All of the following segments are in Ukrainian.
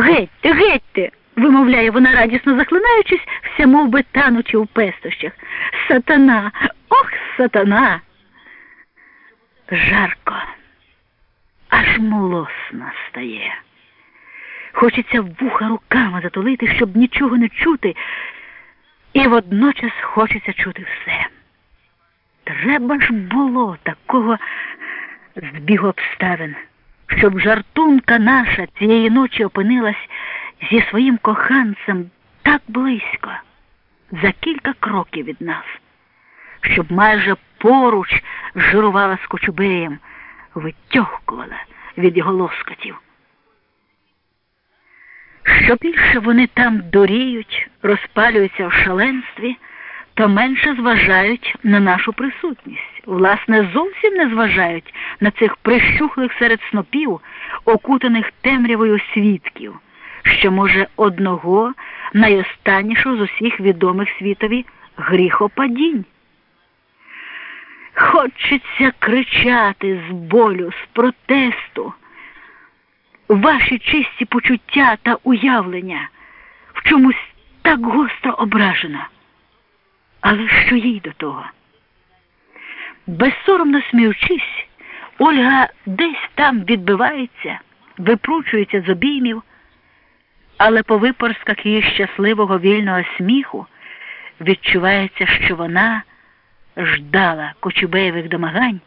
Гетьте, гетьте, вимовляє вона радісно захлинаючись, вся мов би танучи у пестощах. Сатана, ох, сатана. Жарко, аж молосно стає. Хочеться вуха руками затулити, щоб нічого не чути, і водночас хочеться чути все. Треба ж було такого збігу обставин, щоб жартунка наша цієї ночі опинилась зі своїм коханцем так близько, за кілька кроків від нас, щоб майже поруч жирувала з кочубеєм, витьохкувала від його лоскотів. Що більше вони там дуріють, розпалюються в шаленстві, то менше зважають на нашу присутність. Власне, зовсім не зважають на цих прищухлих серед снопів, окутаних темрявою свідків, що, може, одного найостаннішого з усіх відомих світові гріхопадінь. Хочеться кричати з болю, з протесту. Ваші чисті почуття та уявлення в чомусь так гостро ображена. Але що їй до того? Безсоромно сміючись, Ольга десь там відбивається, випручується з обіймів, але по випорсках її щасливого вільного сміху відчувається, що вона ждала кочубеєвих домагань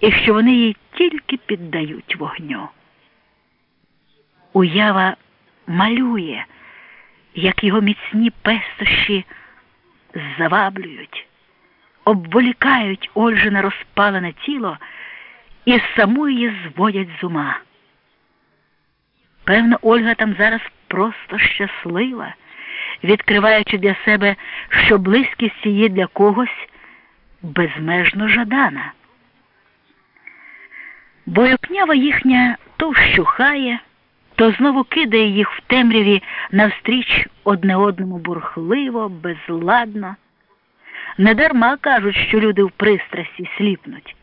і що вони їй тільки піддають вогню. Уява малює, як його міцні пестощі заваблюють, обволікають Ольжине розпалене тіло і саму її зводять з ума. Певно, Ольга там зараз просто щаслива, відкриваючи для себе, що близькість її для когось безмежно жадана. Боєпнява їхня то вщухає, то знову кидає їх в темряві навстріч одне одному бурхливо, безладно. Недарма кажуть, що люди в пристрасті сліпнуть.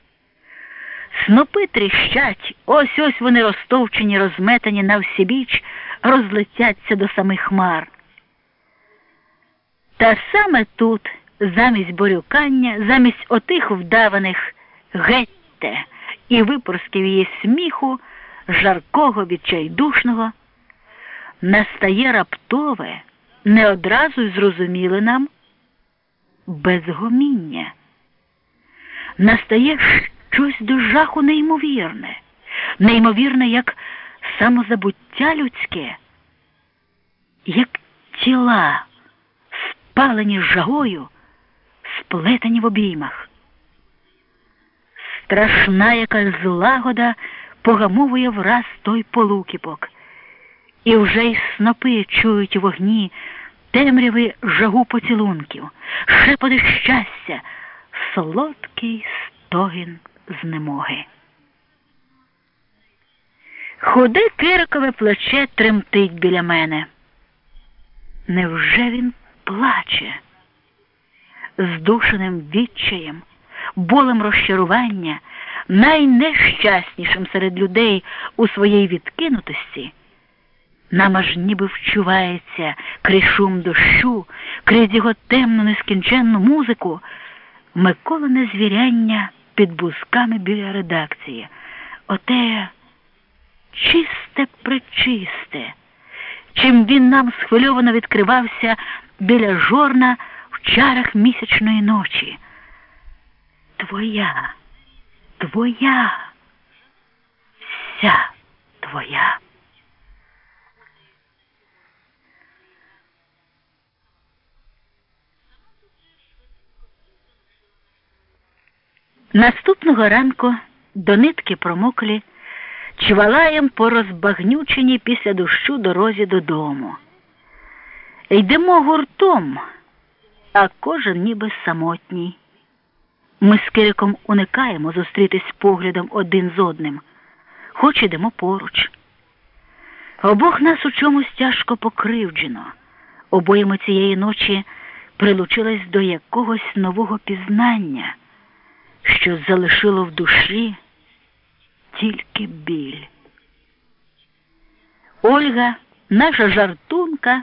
Снопи тріщать, ось ось вони розтовчені, розметані на всібіч, розлетяться до самих хмар. Та саме тут, замість борюкання, замість отих вдаваних гетьте і випорсків її сміху, жаркого, відчайдушного, настає раптове, не одразу й зрозуміле нам безгоміння. Настає щось до жаху неймовірне, неймовірне, як самозабуття людське, як тіла, спалені жагою, сплетені в обіймах. Страшна яка злагода погамовує враз той полукіпок, і вже й снопи чують у вогні темряви жагу поцілунків, шепоти щастя, солодкий стогін знемоги. Худе кирикове плече тремтить біля мене. Невже він плаче? Здушеним відчаєм, болем розчарування, найнещаснішим серед людей у своїй відкинутості, нам аж ніби вчувається крізь шум дощу, крізь його темну нескінченну музику, Миколине звіряння під бузками біля редакції. Оте чисте пречисте, чим він нам схвильовано відкривався біля жорна в чарах місячної ночі. Твоя, твоя, вся твоя. Наступного ранку до нитки промоклі, чвалаєм по розбагнюченій після дощу дорозі додому. Йдемо гуртом, а кожен ніби самотній. Ми з Кириком уникаємо зустрітись поглядом один з одним, хоч ідемо поруч. Обох нас у чомусь тяжко покривджено, обоє ми цієї ночі прилучились до якогось нового пізнання що залишило в душі тільки біль. Ольга наша жартова.